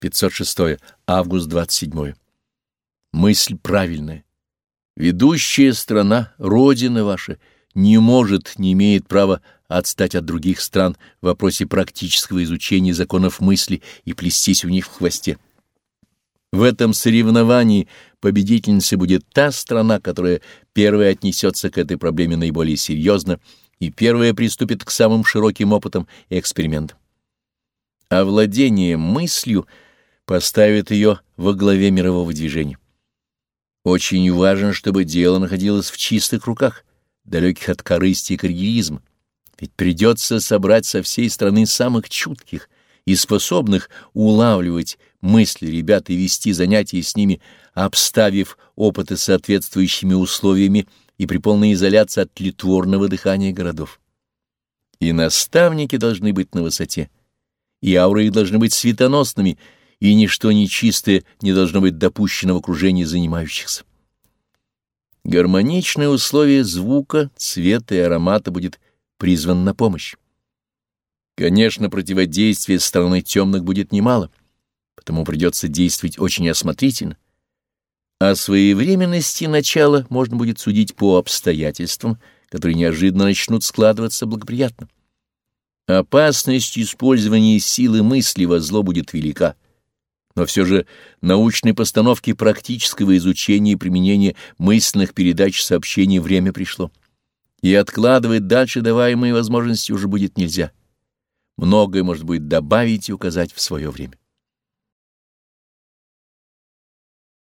506. Август 27. Мысль правильная. Ведущая страна, Родина ваша, не может, не имеет права отстать от других стран в вопросе практического изучения законов мысли и плестись у них в хвосте. В этом соревновании победительницей будет та страна, которая первая отнесется к этой проблеме наиболее серьезно и первая приступит к самым широким опытам и экспериментам. Овладение мыслью поставит ее во главе мирового движения. Очень важно, чтобы дело находилось в чистых руках, далеких от корысти и карьеризма, ведь придется собрать со всей страны самых чутких и способных улавливать мысли ребят и вести занятия с ними, обставив опыты соответствующими условиями и при полной изоляции от тлетворного дыхания городов. И наставники должны быть на высоте, и ауры должны быть светоносными, и ничто нечистое не должно быть допущено в окружении занимающихся. Гармоничное условие звука, цвета и аромата будет призван на помощь. Конечно, противодействия стороны темных будет немало, потому придется действовать очень осмотрительно. О своевременности начала можно будет судить по обстоятельствам, которые неожиданно начнут складываться благоприятно. Опасность использования силы мысли во зло будет велика, но все же научной постановки практического изучения и применения мысленных передач сообщений время пришло, и откладывать дальше даваемые возможности уже будет нельзя. Многое может быть добавить и указать в свое время.